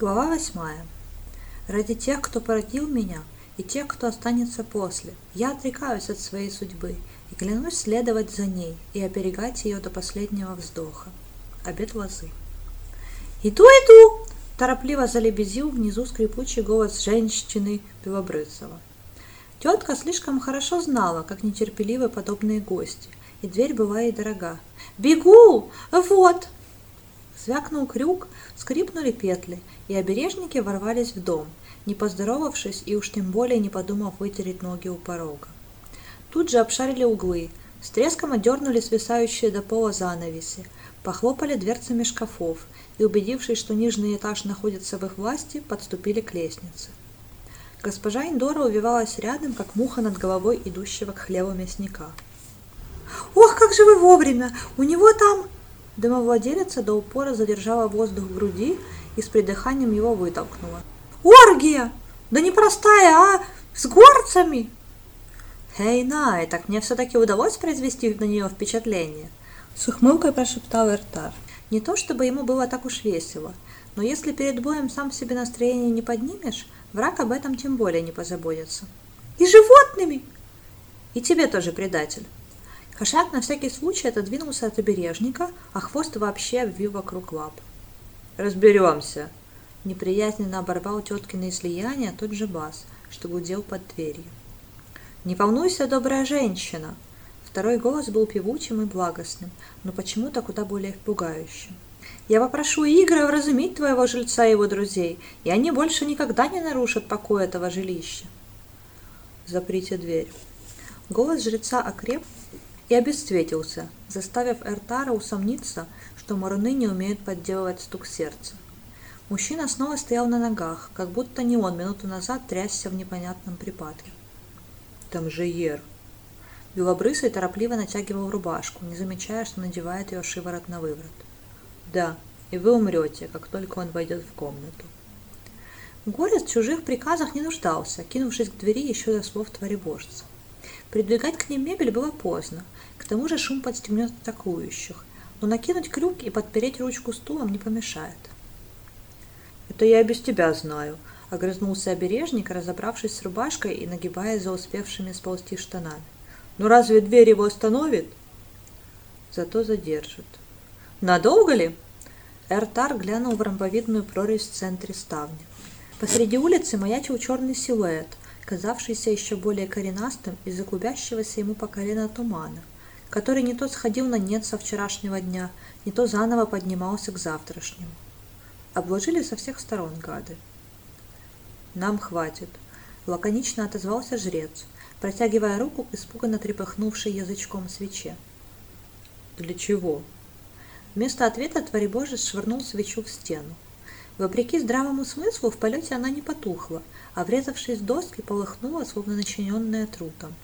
Глава восьмая. Ради тех, кто породил меня, и тех, кто останется после, я отрекаюсь от своей судьбы и клянусь следовать за ней и оберегать ее до последнего вздоха. Обед лозы. «Иду, иду!» – торопливо залебезил внизу скрипучий голос женщины Белобрысова. Тетка слишком хорошо знала, как нетерпеливы подобные гости, и дверь была ей дорога. «Бегу! Вот!» Звякнул крюк, скрипнули петли, и обережники ворвались в дом, не поздоровавшись и уж тем более не подумав вытереть ноги у порога. Тут же обшарили углы, с треском отдернули свисающие до пола занавеси, похлопали дверцами шкафов и, убедившись, что нижний этаж находится в их власти, подступили к лестнице. Госпожа Индора увивалась рядом, как муха над головой идущего к хлеву мясника. «Ох, как же вы вовремя! У него там...» Домовладелица до упора задержала воздух в груди и с придыханием его вытолкнула. «Оргия! Да не простая, а с горцами!» «Эй, Най, так мне все-таки удалось произвести на нее впечатление!» С ухмылкой прошептал Эртар. Не то чтобы ему было так уж весело, но если перед боем сам себе настроение не поднимешь, враг об этом тем более не позаботится. «И животными!» «И тебе тоже, предатель!» Кошак на всякий случай отодвинулся от обережника, а хвост вообще обвил вокруг лап. «Разберемся!» Неприязненно оборвал теткино излияние тот же бас, что гудел под дверью. «Не волнуйся, добрая женщина!» Второй голос был певучим и благостным, но почему-то куда более пугающим. «Я попрошу Игоря вразумить твоего жильца и его друзей, и они больше никогда не нарушат покой этого жилища!» «Заприте дверь!» Голос жреца окреп и обесцветился, заставив Эртара усомниться, что маруны не умеют подделывать стук сердца. Мужчина снова стоял на ногах, как будто не он минуту назад трясся в непонятном припадке. «Там же Ер!» Белобрысый торопливо натягивал рубашку, не замечая, что надевает ее шиворот на выворот. «Да, и вы умрете, как только он войдет в комнату». Горец в чужих приказах не нуждался, кинувшись к двери еще до слов творебожца. Придвигать к ним мебель было поздно, тому же шум подстегнет атакующих, но накинуть крюк и подпереть ручку стулом не помешает. «Это я без тебя знаю», — огрызнулся обережник, разобравшись с рубашкой и нагибаясь за успевшими сползти штанами. «Ну разве дверь его остановит?» «Зато задержит». «Надолго ли?» Эртар глянул в ромбовидную прорезь в центре ставни. Посреди улицы маячил черный силуэт, казавшийся еще более коренастым из-за клубящегося ему по колено тумана, который не то сходил на нет со вчерашнего дня, не то заново поднимался к завтрашнему. Обложили со всех сторон гады. «Нам хватит», — лаконично отозвался жрец, протягивая руку к испуганно трепыхнувшей язычком свече. «Для чего?» Вместо ответа Творебожец швырнул свечу в стену. Вопреки здравому смыслу, в полете она не потухла, а врезавшись в доски, полыхнула, словно начиненная трутом.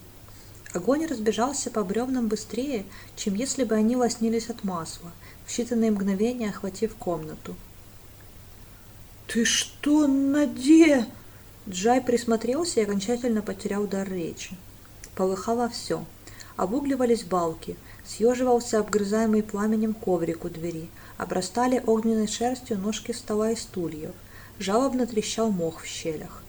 Огонь разбежался по бревнам быстрее, чем если бы они лоснились от масла, в считанные мгновения охватив комнату. «Ты что, наде?» Джай присмотрелся и окончательно потерял дар речи. Полыхало все. Обугливались балки, съеживался обгрызаемый пламенем коврик у двери – обрастали огненной шерстью ножки стола и стульев, жалобно трещал мох в щелях.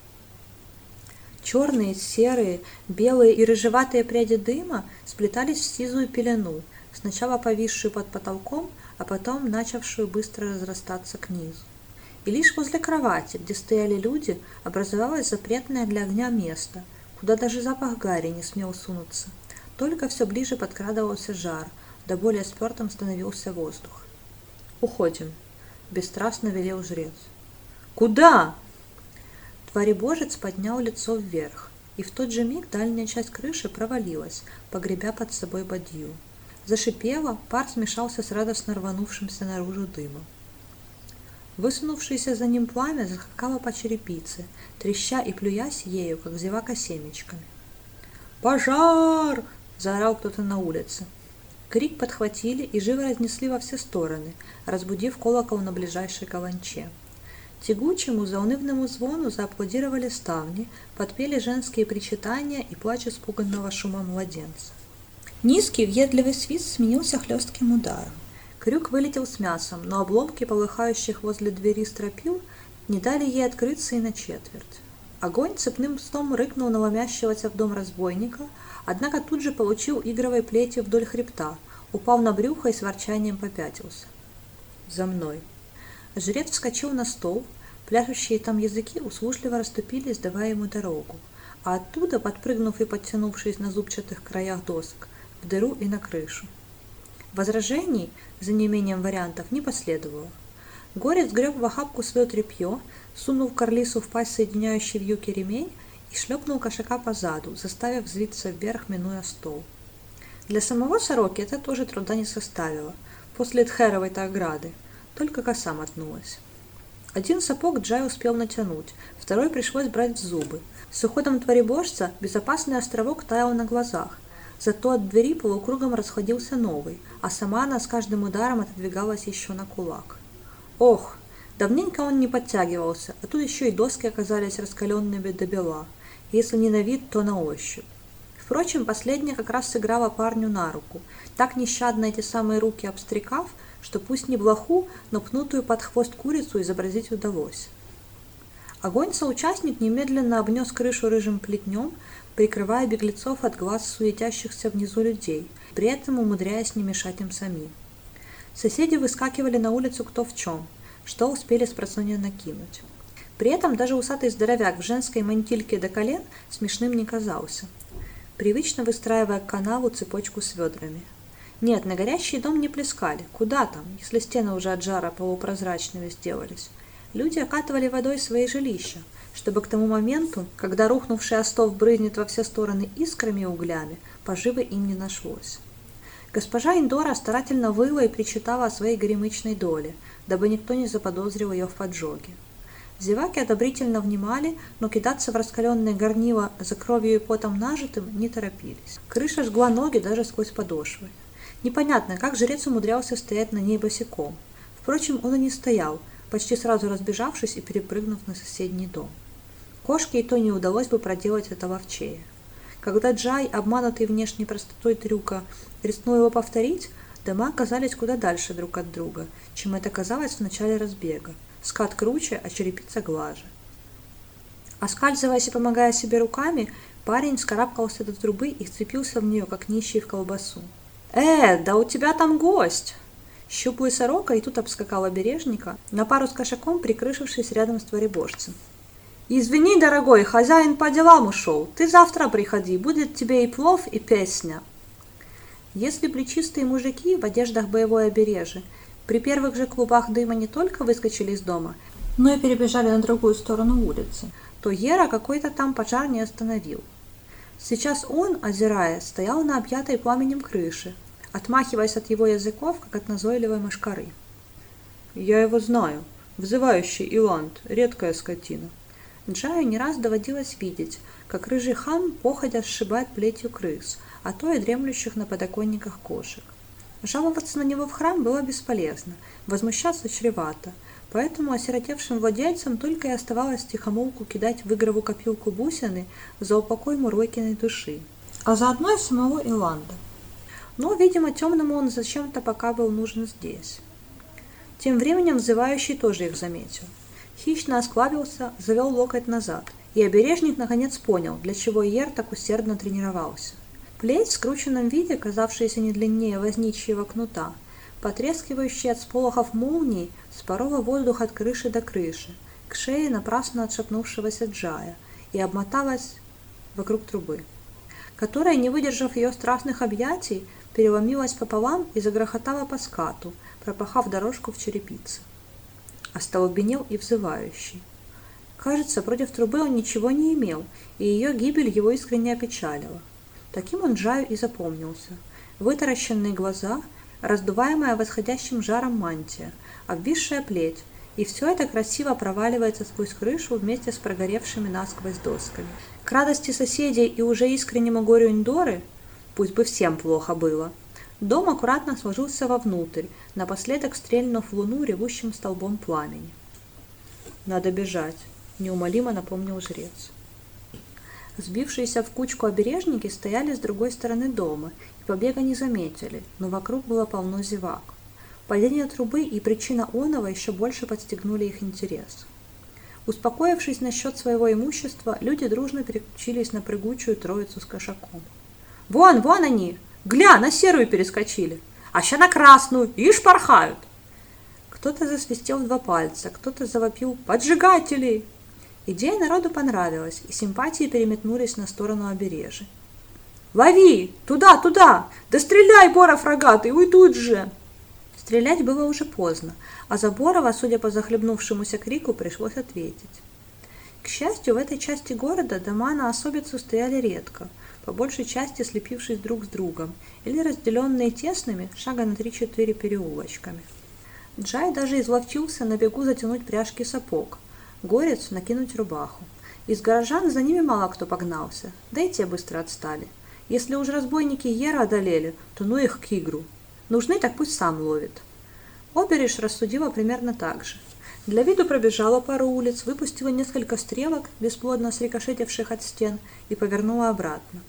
Черные, серые, белые и рыжеватые пряди дыма сплетались в сизую пелену, сначала повисшую под потолком, а потом начавшую быстро разрастаться к низу. И лишь возле кровати, где стояли люди, образовалось запретное для огня место, куда даже запах гари не смел сунуться. Только все ближе подкрадывался жар, да более спертым становился воздух. «Уходим», — бесстрастно велел жрец. «Куда?» Творебожец поднял лицо вверх, и в тот же миг дальняя часть крыши провалилась, погребя под собой бадью. Зашипело, пар смешался с радостно рванувшимся наружу дымом. Высунувшееся за ним пламя захакало по черепице, треща и плюясь ею, как зевака семечками. «Пожар!» – заорал кто-то на улице. Крик подхватили и живо разнесли во все стороны, разбудив колокол на ближайшей каланче. Тягучему, заунывному звону зааплодировали ставни, подпели женские причитания и плач испуганного шума младенца. Низкий, въедливый свист сменился хлестким ударом. Крюк вылетел с мясом, но обломки полыхающих возле двери стропил Не дали ей открыться и на четверть. Огонь цепным пстом рыкнул на ломящегося в дом разбойника, однако тут же получил игровой плетью вдоль хребта, упал на брюхо и с ворчанием попятился. «За мной!» Жрец вскочил на стол, пляшущие там языки услужливо расступились, давая ему дорогу, а оттуда, подпрыгнув и подтянувшись на зубчатых краях досок, в дыру и на крышу. Возражений, за неимением вариантов, не последовало. Горец греб в охапку свое тряпье, сунул Карлису в пасть соединяющий вьюки ремень и шлепнул кошака по заду, заставив взвиться вверх, минуя стол. Для самого сороки это тоже труда не составило, после Тхеровой-то ограды, только коса мотнулась. Один сапог Джай успел натянуть, второй пришлось брать в зубы. С уходом творебожца безопасный островок таял на глазах, зато от двери полукругом расходился новый, а сама она с каждым ударом отодвигалась еще на кулак. Ох, давненько он не подтягивался, а тут еще и доски оказались раскаленными до бела, если не на вид, то на ощупь. Впрочем, последняя как раз сыграла парню на руку. Так нещадно эти самые руки обстрекав, что пусть не блоху, но пнутую под хвост курицу изобразить удалось. Огонь-соучастник немедленно обнес крышу рыжим плетнем, прикрывая беглецов от глаз суетящихся внизу людей, при этом умудряясь не мешать им самим. Соседи выскакивали на улицу кто в чем, что успели с просонья накинуть. При этом даже усатый здоровяк в женской мантильке до колен смешным не казался, привычно выстраивая к канаву цепочку с ведрами. Нет, на горящий дом не плескали. Куда там, если стены уже от жара полупрозрачными сделались? Люди окатывали водой свои жилища, чтобы к тому моменту, когда рухнувший остов брызнет во все стороны искрами и углями, поживы им не нашлось. Госпожа Индора старательно выла и причитала о своей горемычной доле, дабы никто не заподозрил ее в поджоге. Зеваки одобрительно внимали, но кидаться в раскаленное горнило за кровью и потом нажитым не торопились. Крыша жгла ноги даже сквозь подошвы. Непонятно, как жрец умудрялся стоять на ней босиком. Впрочем, он и не стоял, почти сразу разбежавшись и перепрыгнув на соседний дом. Кошке и то не удалось бы проделать это ловчее. Когда Джай, обманутый внешней простотой трюка, рискнул его повторить, дома оказались куда дальше друг от друга, чем это казалось в начале разбега. Скат круче, а черепица глаже. Оскальзываясь и помогая себе руками, парень скарабкался до трубы и вцепился в нее, как нищий в колбасу. «Э, да у тебя там гость!» Щуплый сорока и тут обскакал обережника, на пару с кошаком прикрышившись рядом с творебожцем. «Извини, дорогой, хозяин по делам ушел. Ты завтра приходи, будет тебе и плов, и песня». Если плечистые мужики в одеждах боевой обережи при первых же клубах дыма не только выскочили из дома, но и перебежали на другую сторону улицы, то Ера какой-то там пожар не остановил. Сейчас он, озирая, стоял на объятой пламенем крыше, отмахиваясь от его языков, как от назойливой мошкары. «Я его знаю. Взывающий Иланд, редкая скотина. Джаю не раз доводилось видеть, как рыжий хам походя сшибает плетью крыс, а то и дремлющих на подоконниках кошек. Жаловаться на него в храм было бесполезно, возмущаться чревато, поэтому осиротевшим владельцам только и оставалось тихомолку кидать в игровую копилку бусины за упокой Мурлыкиной души, а заодно и самого Иланда. Но, видимо, темному он зачем-то пока был нужен здесь. Тем временем взывающий тоже их заметил – хищно осклабился, завел локоть назад, и обережник наконец понял, для чего Ер так усердно тренировался. Плеть в скрученном виде, казавшаяся не длиннее возничьего кнута, потрескивающая от сполохов молний, спорола воздух от крыши до крыши, к шее напрасно отшатнувшегося Джая, и обмоталась вокруг трубы, которая, не выдержав ее страстных объятий, переломилась пополам и загрохотала по скату, пропахав дорожку в черепице остолбенел и взывающий. Кажется, против трубы он ничего не имел, и ее гибель его искренне опечалила. Таким он Джаю и запомнился. Вытаращенные глаза, раздуваемая восходящим жаром мантия, обвисшая плеть, и все это красиво проваливается сквозь крышу вместе с прогоревшими насквозь досками. К радости соседей и уже искреннему горю Индоры, пусть бы всем плохо было, Дом аккуратно сложился вовнутрь, напоследок стрельнув в луну ревущим столбом пламени. «Надо бежать», — неумолимо напомнил жрец. Сбившиеся в кучку обережники стояли с другой стороны дома и побега не заметили, но вокруг было полно зевак. Падение трубы и причина оного еще больше подстегнули их интерес. Успокоившись насчет своего имущества, люди дружно переключились на прыгучую троицу с кошаком. «Вон, вон они! Гля, на серую перескочили! А ща на красную! Ишь порхают!» Кто-то засвистел два пальца, кто-то завопил «Поджигатели!» Идея народу понравилась, и симпатии переметнулись на сторону обережья. «Лови! Туда, туда! Да стреляй, Боров рогатый, уйдут же!» Стрелять было уже поздно, а Заборова, судя по захлебнувшемуся крику, пришлось ответить. К счастью, в этой части города дома на особицу стояли редко, по большей части слепившись друг с другом, или разделенные тесными, шага на 3-4 переулочками. Джай даже изловчился на бегу затянуть пряжки сапог, горец накинуть рубаху. Из горожан за ними мало кто погнался, да и те быстро отстали. Если уж разбойники Ера одолели, то ну их к игру. Нужны, так пусть сам ловит. Обережь рассудила примерно так же. Для виду пробежала пару улиц, выпустила несколько стрелок, бесплодно срикошетивших от стен, и повернула обратно.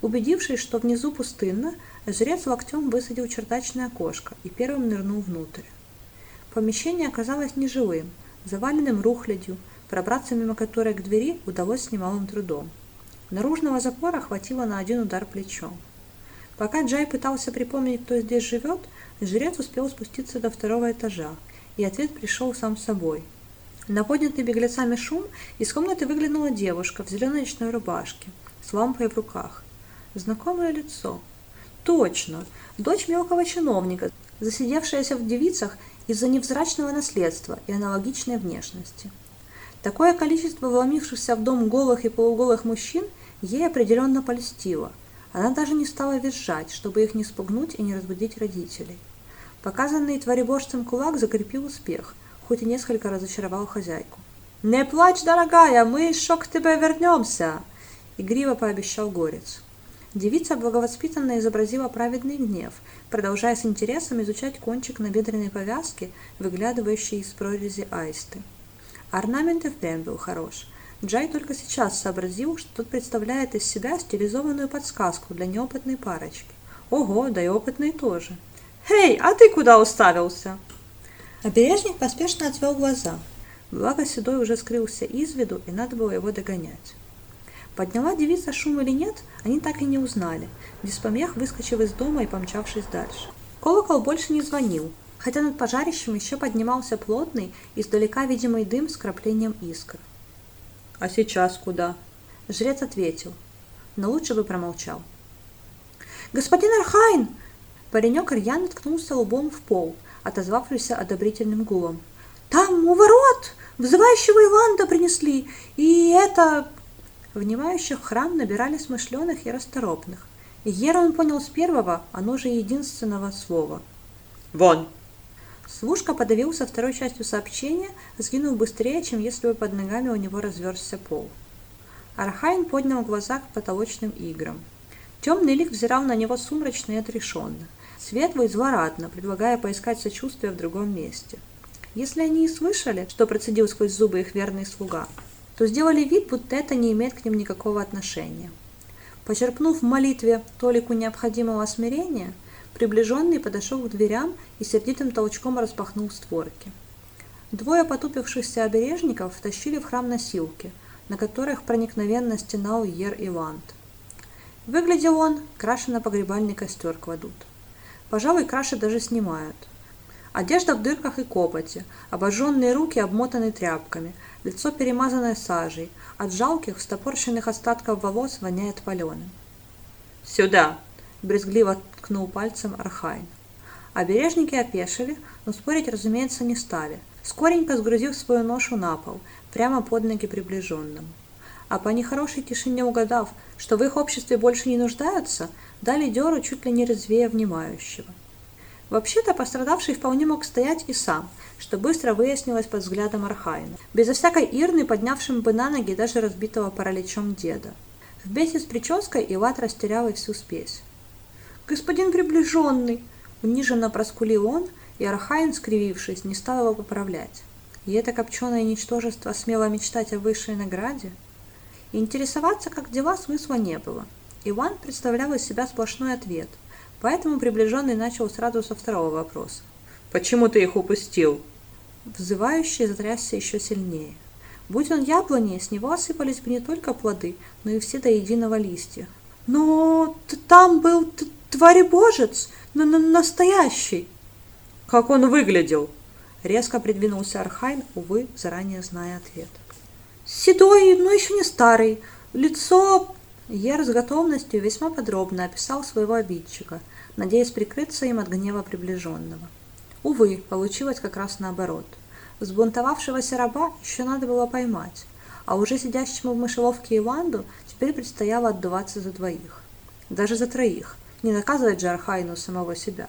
Убедившись, что внизу пустынно, жрец локтем высадил чердачное окошко и первым нырнул внутрь. Помещение оказалось нежилым, заваленным рухлядью, пробраться мимо которой к двери удалось с немалым трудом. Наружного запора хватило на один удар плечом. Пока Джай пытался припомнить, кто здесь живет, жрец успел спуститься до второго этажа, и ответ пришел сам собой. На поднятый беглецами шум из комнаты выглянула девушка в зеленой ночной рубашке, с лампой в руках. Знакомое лицо. Точно, дочь мелкого чиновника, засидевшаяся в девицах из-за невзрачного наследства и аналогичной внешности. Такое количество вломившихся в дом голых и полуголых мужчин ей определенно польстило, она даже не стала визжать, чтобы их не спугнуть и не разбудить родителей. Показанный твореборжцем кулак закрепил успех, хоть и несколько разочаровал хозяйку. «Не плачь, дорогая, мы еще к тебе вернемся!» Игриво пообещал горец. Девица благовоспитанно изобразила праведный гнев, продолжая с интересом изучать кончик набедренной повязки, выглядывающей из прорези аисты. Орнамент и впрямь был хорош – Джай только сейчас сообразил, что тут представляет из себя стилизованную подсказку для неопытной парочки. Ого, да и опытной тоже. «Эй, а ты куда уставился?» Обережник поспешно отвел глаза. Благо Седой уже скрылся из виду, и надо было его догонять. Подняла девица шум или нет, они так и не узнали, без помех выскочив из дома и помчавшись дальше. Колокол больше не звонил, хотя над пожарищем еще поднимался плотный, издалека видимый дым с краплением искр. «А сейчас куда?» Жрец ответил, но лучше бы промолчал. «Господин Архайн!» Паренек рьяно ткнулся лбом в пол, отозвавшийся одобрительным гулом. «Там у ворот! Взывающего Иванда принесли! И это...» Внимающих в храм набирали смышленых и расторопных. И Ера он понял с первого, оно же единственного слова. «Вон!» Служка подавился второй частью сообщения, сгинув быстрее, чем если бы под ногами у него разверзся пол. Архайн поднял глаза к потолочным играм. Темный лик взирал на него сумрачно и отрешенно. Светлый злорадно, предлагая поискать сочувствие в другом месте. Если они и слышали, что процедил сквозь зубы их верный слуга, то сделали вид, будто это не имеет к ним никакого отношения. Почерпнув в молитве толику необходимого смирения, Приближенный подошел к дверям и сердитым толчком распахнул створки. Двое потупившихся обережников втащили в храм носилки, на которых проникновенно стенал Ер Ивант. Выглядел он, краше на погребальный костер кладут. Пожалуй, краше даже снимают. Одежда в дырках и копоти, обожженные руки обмотаны тряпками, лицо перемазанное сажей, от жалких, стопорщенных остатков волос воняет паленым. «Сюда!» брезгливо ткнул пальцем Архайн. Обережники опешили, но спорить, разумеется, не стали, скоренько сгрузив свою ношу на пол, прямо под ноги приближенному. А по нехорошей тишине угадав, что в их обществе больше не нуждаются, дали дёру чуть ли не резвее внимающего. Вообще-то пострадавший вполне мог стоять и сам, что быстро выяснилось под взглядом Архайна, безо всякой ирны, поднявшим бы на ноги даже разбитого параличом деда. Вместе с прической Иват растерял и всю спесь. «Господин приближенный!» Униженно проскулил он, и Архайн, скривившись, не стал его поправлять. И это копченое ничтожество смело мечтать о высшей награде? И интересоваться, как дела, смысла не было. Иван представлял из себя сплошной ответ, поэтому приближенный начал сразу со второго вопроса. «Почему ты их упустил?» Взывающий затрясся еще сильнее. Будь он яблоней, с него осыпались бы не только плоды, но и все до единого листья. Но там был тваребожец, но настоящий. Как он выглядел? Резко придвинулся Архайн, увы, заранее зная ответ. Седой, но еще не старый. Лицо... Ер с готовностью весьма подробно описал своего обидчика, надеясь прикрыться им от гнева приближенного. Увы, получилось как раз наоборот. Взбунтовавшегося раба еще надо было поймать, а уже сидящему в мышеловке Иванду теперь предстояло отдуваться за двоих. Даже за троих, не наказывать же Архайну самого себя.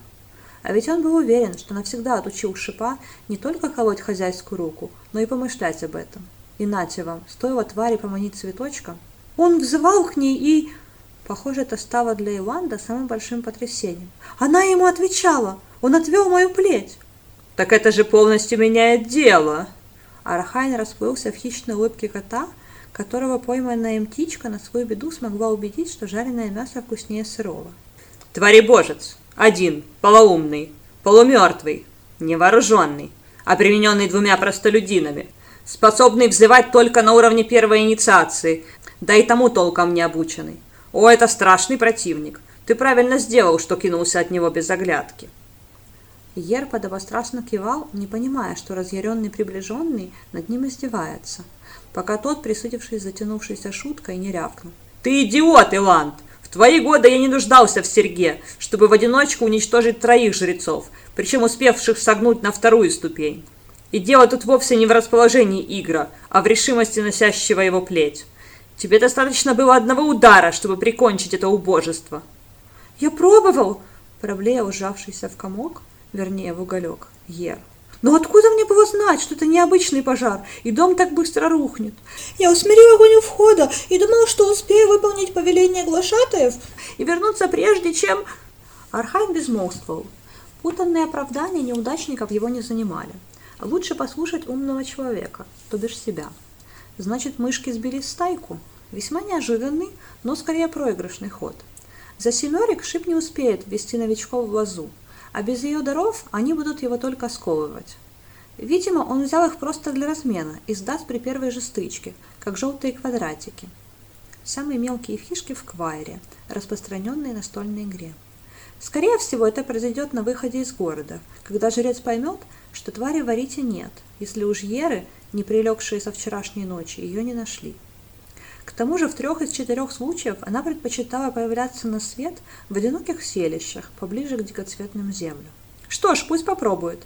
А ведь он был уверен, что навсегда отучил Шипа не только колоть хозяйскую руку, но и помышлять об этом. И нате вам, стоило твари поманить цветочком. Он взывал к ней и... Похоже, это стало для Иванда самым большим потрясением. Она ему отвечала. Он отвел мою плеть. Так это же полностью меняет дело. Арахайн расплылся в хищной улыбке кота, которого пойманная им птичка на свою беду смогла убедить, что жареное мясо вкуснее сырого. Тваребожец. Один. Полоумный. Полумертвый. Невооруженный. Примененный двумя простолюдинами – способный взывать только на уровне первой инициации, да и тому толком не обученный. О, это страшный противник. Ты правильно сделал, что кинулся от него без оглядки. Ер подобострастно кивал, не понимая, что разъяренный приближенный над ним издевается, пока тот, присытившись затянувшейся шуткой, не рявкнул. «Ты идиот, Иланд! В твои годы я не нуждался в серге, чтобы в одиночку уничтожить троих жрецов, причем успевших согнуть на вторую ступень. И дело тут вовсе не в расположении Игра, а в решимости носящего его плеть. Тебе достаточно было одного удара, чтобы прикончить это убожество. Я пробовал, проблея ужавшийся в комок, вернее в уголек, Ер. Но откуда мне было знать, что это необычный пожар, и дом так быстро рухнет? Я усмирил огонь у входа и думал, что успею выполнить повеление глашатаев и вернуться прежде, чем... Архайн безмолвствовал. Путанные оправдания неудачников его не занимали. Лучше послушать умного человека, то бишь себя. Значит, мышки сбились в стайку? Весьма неожиданный, но скорее проигрышный ход. За семерик Шип не успеет ввести новичков в лазу, а без ее даров они будут его только сковывать. Видимо, он взял их просто для размена и сдаст при первой же стычке, как желтые квадратики. Самые мелкие фишки в квайре, распространенные настольной игре. Скорее всего, это произойдет на выходе из города, когда жрец поймет, что твари в Арите нет, если уж Еры, не прилегшие со вчерашней ночи, ее не нашли. К тому же в трех из четырех случаев она предпочитала появляться на свет в одиноких селищах, поближе к дикоцветным землям. Что ж, пусть попробует.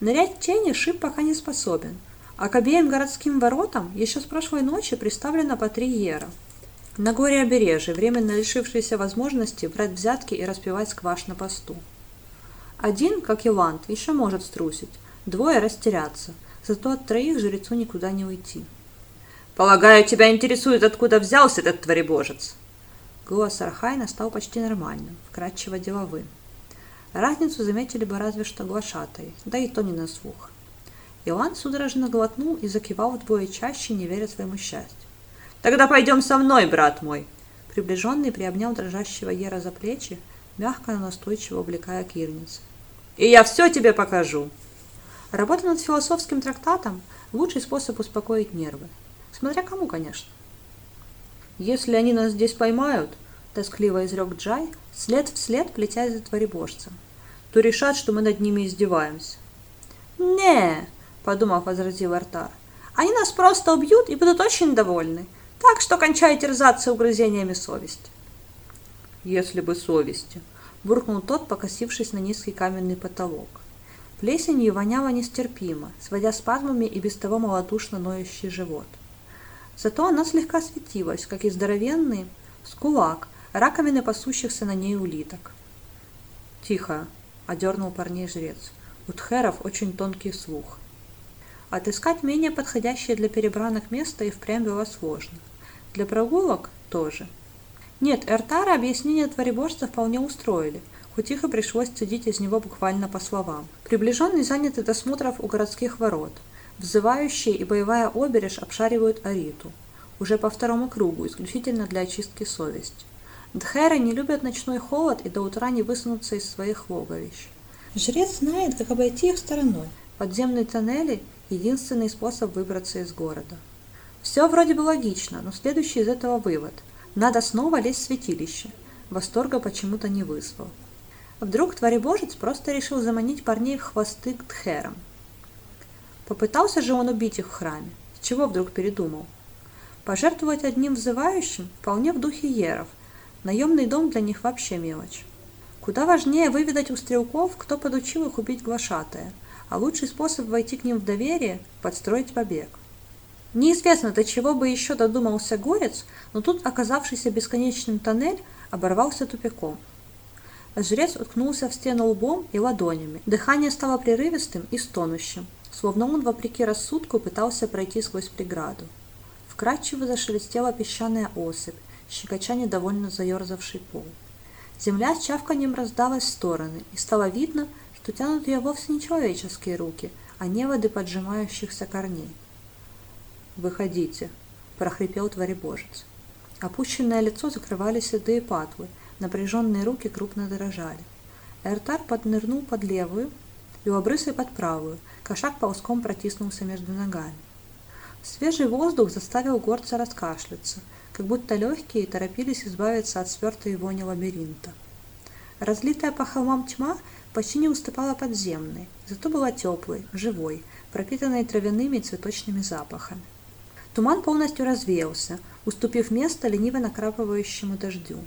Нырять в тени Шип пока не способен, а к обеим городским воротам еще с прошлой ночи приставлено по три Ера. На горе обережье, временно лишившиеся возможности брать взятки и распивать скваш на посту. Один, как Иланд, еще может струсить, двое растеряться, зато от троих жрецу никуда не уйти. «Полагаю, тебя интересует, откуда взялся этот творебожец?» Голос Архайна стал почти нормальным, вкрадчиво деловым. Разницу заметили бы разве что глашатые, да и то не на слух. Иоанн судорожно глотнул и закивал вдвое чаще, не веря своему счастью. «Тогда пойдем со мной, брат мой!» Приближенный приобнял дрожащего Ера за плечи, мягко, но настойчиво увлекая к Ирнице. «И я все тебе покажу!» Работа над философским трактатом – лучший способ успокоить нервы. Смотря кому, конечно. «Если они нас здесь поймают», – тоскливо изрек Джай, след в след плетясь за творебожцем, – «то решат, что мы над ними издеваемся». «Не», – подумав, возразил Артар, – «они нас просто убьют и будут очень довольны, так что кончай терзаться угрызениями совести». «Если бы совести», – буркнул тот, покосившись на низкий каменный потолок. Плесенью воняло нестерпимо, сводя спазмами и без того малодушно ноющий живот. Зато она слегка светилась, как и здоровенный скулак, раковины пасущихся на ней улиток. «Тихо!» — одернул парней жрец. У тхеров очень тонкий слух. Отыскать менее подходящее для перебранок место и впрямь было сложно. Для прогулок тоже. Нет, Эртара объяснения творебожца вполне устроили — и пришлось цедить из него буквально по словам. Приближенный заняты досмотров у городских ворот. Взывающие и боевая обережь обшаривают Ариту. Уже по второму кругу, исключительно для очистки совести. Дхеры не любят ночной холод и до утра не высунутся из своих логовищ. Жрец знает, как обойти их стороной. Подземные тоннели – единственный способ выбраться из города. Все вроде бы логично, но следующий из этого вывод. Надо снова лезть в святилище. Восторга почему-то не вызвал. Вдруг Творебожец просто решил заманить парней в хвосты к тхерам. Попытался же он убить их в храме. С чего вдруг передумал? Пожертвовать одним взывающим вполне в духе еров. Наемный дом для них вообще мелочь. Куда важнее выведать у стрелков, кто подучил их убить глашатая, а лучший способ войти к ним в доверие – подстроить побег. Неизвестно, до чего бы еще додумался горец, но тут оказавшийся бесконечным тоннель оборвался тупиком. Жрец уткнулся в стену лбом и ладонями. Дыхание стало прерывистым и стонущим, словно он, вопреки рассудку, пытался пройти сквозь преграду. Вкрадчиво зашелестела песчаная осыпь, щекоча недовольно заерзавший пол. Земля с чавканием раздалась в стороны, и стало видно, что тянут ее вовсе не человеческие руки, а неводы поджимающихся корней. «Выходите», – прохрипел творебожец. Опущенное лицо закрывали седые патлы, напряженные руки крупно дрожали. Эртар поднырнул под левую и обрысой под правую, кошак ползком протиснулся между ногами. Свежий воздух заставил горца раскашляться, как будто легкие торопились избавиться от свертой вони лабиринта. Разлитая по холмам тьма почти не уступала подземной, зато была теплой, живой, пропитанной травяными и цветочными запахами. Туман полностью развеялся, уступив место лениво накрапывающему дождю.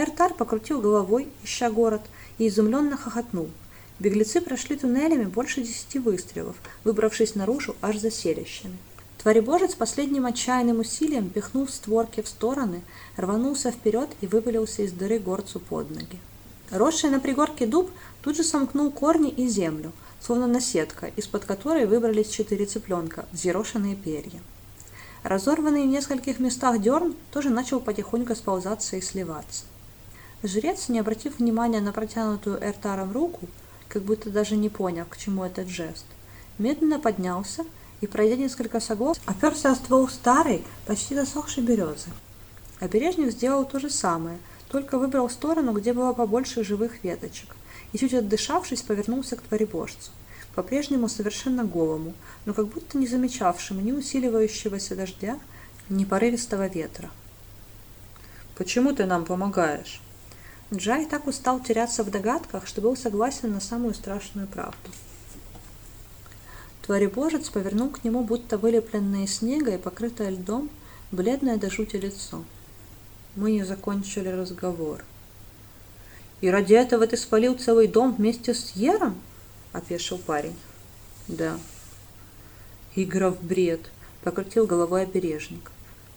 Эртар покрутил головой, ища город, и изумленно хохотнул. Беглецы прошли туннелями больше десяти выстрелов, выбравшись наружу аж за селищами. Творебожец последним отчаянным усилием пихнул створки в стороны, рванулся вперед и вывалился из дыры горцу под ноги. Росший на пригорке дуб тут же сомкнул корни и землю, словно наседка, из-под которой выбрались четыре цыпленка, взъерошенные перья. Разорванный в нескольких местах дерн тоже начал потихоньку сползаться и сливаться. Жрец, не обратив внимания на протянутую Эртаром руку, как будто даже не понял, к чему этот жест, медленно поднялся и, пройдя несколько шагов, оперся о ствол старой, почти засохшей березы. Обережник сделал то же самое, только выбрал сторону, где было побольше живых веточек, и, чуть отдышавшись, повернулся к творебожцу, по-прежнему совершенно голому, но как будто не замечавшему ни усиливающегося дождя, ни порывистого ветра. «Почему ты нам помогаешь?» Джай так устал теряться в догадках, что был согласен на самую страшную правду. Творебожец повернул к нему, будто вылепленное из снега и покрытое льдом, бледное до жути лицо. Мы не закончили разговор. «И ради этого ты спалил целый дом вместе с Ером?» — опешил парень. «Да». «Игра в бред», — покрутил головой обережник.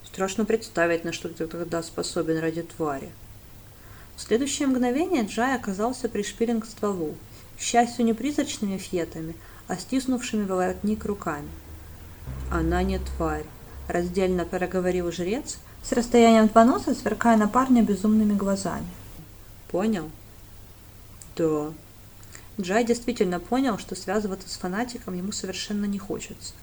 «Страшно представить, на что ты тогда способен ради твари». В следующее мгновение Джай оказался пришпилен к стволу, к счастью, не призрачными фетами, а стиснувшими воротник руками. «Она не тварь», — раздельно проговорил жрец, с расстоянием два носа сверкая на парня безумными глазами. «Понял?» «Да». Джай действительно понял, что связываться с фанатиком ему совершенно не хочется.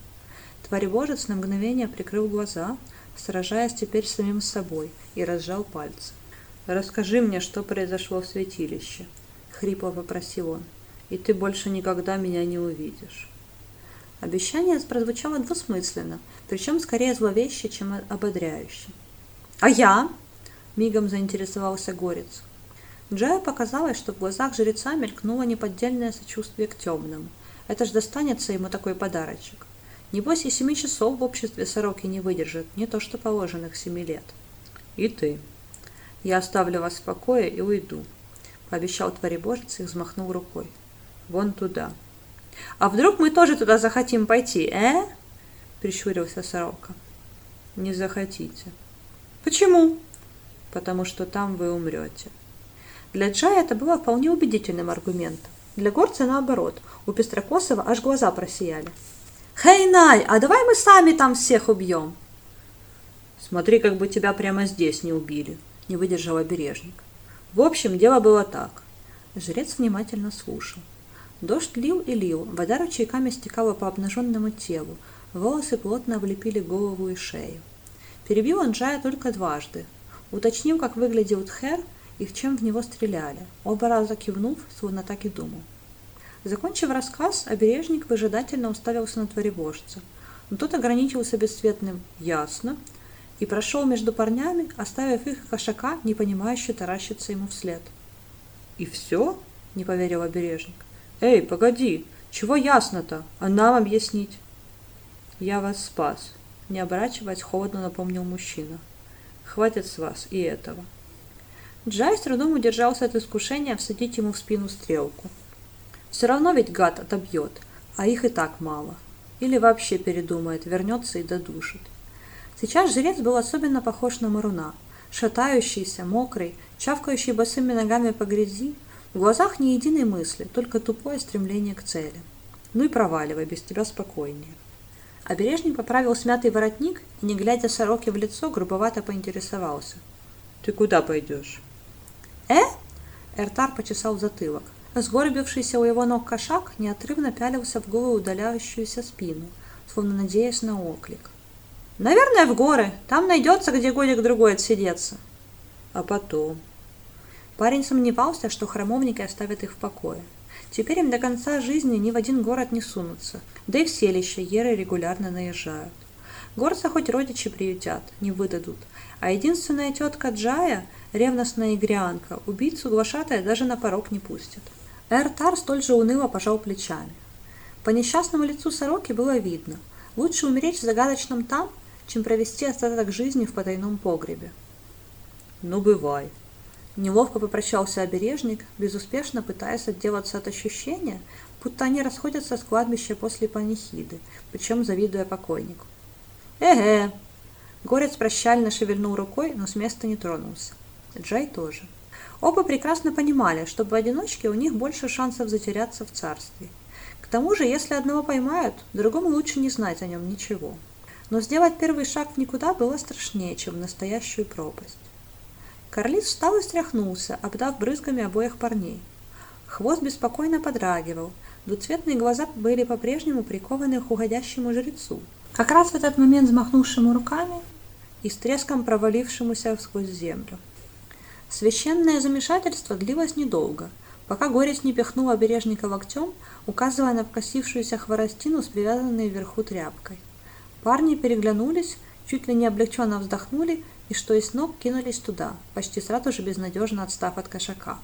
Творебожец на мгновение прикрыл глаза, сражаясь теперь самим собой, и разжал пальцы. «Расскажи мне, что произошло в святилище», — хрипло попросил он, — «и ты больше никогда меня не увидишь». Обещание прозвучало двусмысленно, причем скорее зловеще, чем ободряюще. «А я?» — мигом заинтересовался Горец. Джаю показалось, что в глазах жреца мелькнуло неподдельное сочувствие к темному. Это ж достанется ему такой подарочек. Небось и семи часов в обществе сороки не выдержит, не то что положенных семи лет. «И ты», я оставлю вас в покое и уйду, пообещал творебожец и взмахнул рукой. Вон туда. А вдруг мы тоже туда захотим пойти, э? Прищурился сорока. Не захотите. Почему? Потому что там вы умрете. Для Джая это было вполне убедительным аргументом. Для горца наоборот. У Пестрокосова аж глаза просияли. «Хей, Най, а давай мы сами там всех убьем!» «Смотри, как бы тебя прямо здесь не убили!» Не выдержал обережник. В общем, дело было так. Жрец внимательно слушал. Дождь лил и лил, вода ручейками стекала по обнаженному телу, волосы плотно облепили голову и шею. Перебил он Джая только дважды. Уточнил, как выглядел Тхер и в чем в него стреляли, оба раза кивнув, словно так и думал. Закончив рассказ, обережник выжидательно уставился на творебожца. но тот ограничился бесцветным «ясно» и прошел между парнями, оставив их кошака, не понимающе таращиться ему вслед. «И все?» – не поверил обережник. «Эй, погоди, чего ясно-то? А нам объяснить?» «Я вас спас», – не оборачиваясь, холодно напомнил мужчина. «Хватит с вас и этого». Джай с трудом удержался от искушения всадить ему в спину стрелку. Все равно ведь гад отобьет, а их и так мало. Или вообще передумает, вернется и додушит. Сейчас жрец был особенно похож на Маруна. Шатающийся, мокрый, чавкающий босыми ногами по грязи, в глазах ни единой мысли, только тупое стремление к цели. Ну и проваливай, без тебя спокойнее. Обережник поправил смятый воротник и, не глядя сороке в лицо, грубовато поинтересовался. «Ты куда пойдешь?» «Э?» Эртар почесал затылок. Сгорбившийся у его ног кошак неотрывно пялился в голую удаляющуюся спину, словно надеясь на оклик. «Наверное, в горы. Там найдется, где годик-другой отсидеться». «А потом?» Парень сомневался, что храмовники оставят их в покое. Теперь им до конца жизни ни в один город не сунутся, да и в селище еры регулярно наезжают. Горца хоть родичи приютят, не выдадут, а единственная тетка Джая, ревностная игрянка, убийцу глашатая даже на порог не пустит. Эртар столь же уныло пожал плечами. По несчастному лицу сороки было видно. Лучше умереть в загадочном там, чем провести остаток жизни в потайном погребе. «Ну, бывай», Неловко попрощался обережник, безуспешно пытаясь отделаться от ощущения, будто они расходятся с кладбища после панихиды, причем завидуя покойнику. «Эге!» Горец прощально шевельнул рукой, но с места не тронулся. Джай тоже. Оба прекрасно понимали, что поодиночке у них больше шансов затеряться в царстве. К тому же, если одного поймают, другому лучше не знать о нем ничего. Но сделать первый шаг в никуда было страшнее, чем в настоящую пропасть. Карлис встал и стряхнулся, обдав брызгами обоих парней. Хвост беспокойно подрагивал, двуцветные глаза были по-прежнему прикованы к уходящему жрецу. Как раз в этот момент взмахнувшему руками и с треском провалившемуся сквозь землю. Священное замешательство длилось недолго, пока горец не пихнул обережника локтем, указывая на покосившуюся хворостину с привязанной вверху тряпкой. Парни переглянулись, чуть ли не облегченно вздохнули и что из ног кинулись туда, почти сразу же безнадежно отстав от кошака.